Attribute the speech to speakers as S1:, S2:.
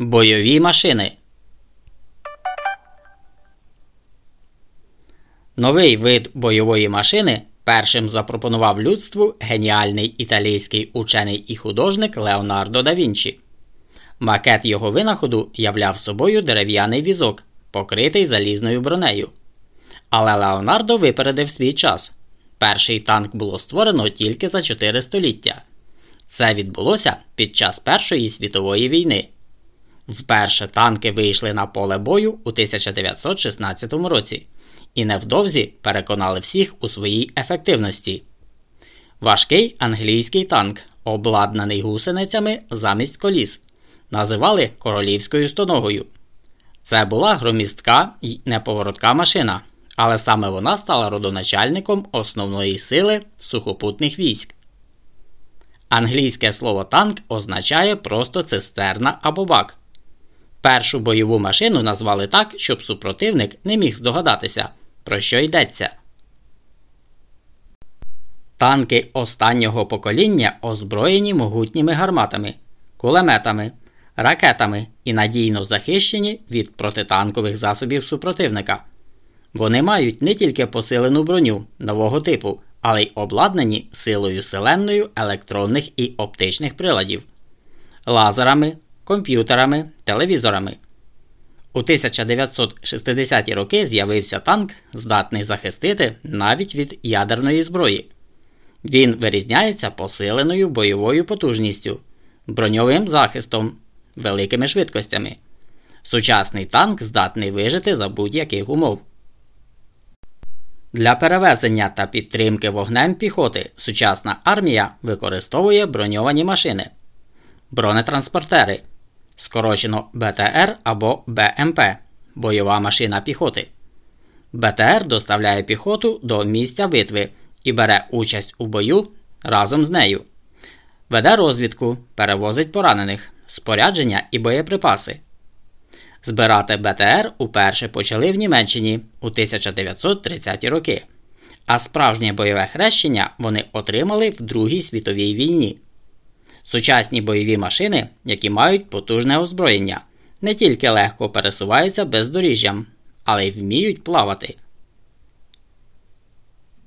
S1: Бойові машини. Новий вид бойової машини першим запропонував людству геніальний італійський учений і художник Леонардо да Вінчі. Макет його винаходу являв собою дерев'яний візок, покритий залізною бронею. Але Леонардо випередив свій час. Перший танк було створено тільки за 4 століття. Це відбулося під час Першої світової війни. Вперше танки вийшли на поле бою у 1916 році і невдовзі переконали всіх у своїй ефективності. Важкий англійський танк, обладнаний гусеницями замість коліс, називали королівською стоногою. Це була громістка і неповоротка машина, але саме вона стала родоначальником основної сили сухопутних військ. Англійське слово танк означає просто цистерна або бак. Першу бойову машину назвали так, щоб супротивник не міг здогадатися, про що йдеться. Танки останнього покоління озброєні могутніми гарматами, кулеметами, ракетами і надійно захищені від протитанкових засобів супротивника. Вони мають не тільки посилену броню нового типу, але й обладнані силою селенною електронних і оптичних приладів, лазерами, комп'ютерами, телевізорами. У 1960-ті роки з'явився танк, здатний захистити навіть від ядерної зброї. Він вирізняється посиленою бойовою потужністю, броньовим захистом, великими швидкостями. Сучасний танк здатний вижити за будь-яких умов. Для перевезення та підтримки вогнем піхоти сучасна армія використовує броньовані машини, бронетранспортери, скорочено БТР або БМП бойова машина піхоти. БТР доставляє піхоту до місця битви і бере участь у бою разом з нею, веде розвідку, перевозить поранених, спорядження і боєприпаси. Збирати БТР уперше почали в Німеччині у 1930-ті роки, а справжнє бойове хрещення вони отримали в Другій світовій війні. Сучасні бойові машини, які мають потужне озброєння, не тільки легко пересуваються бездоріжжям, але й вміють плавати.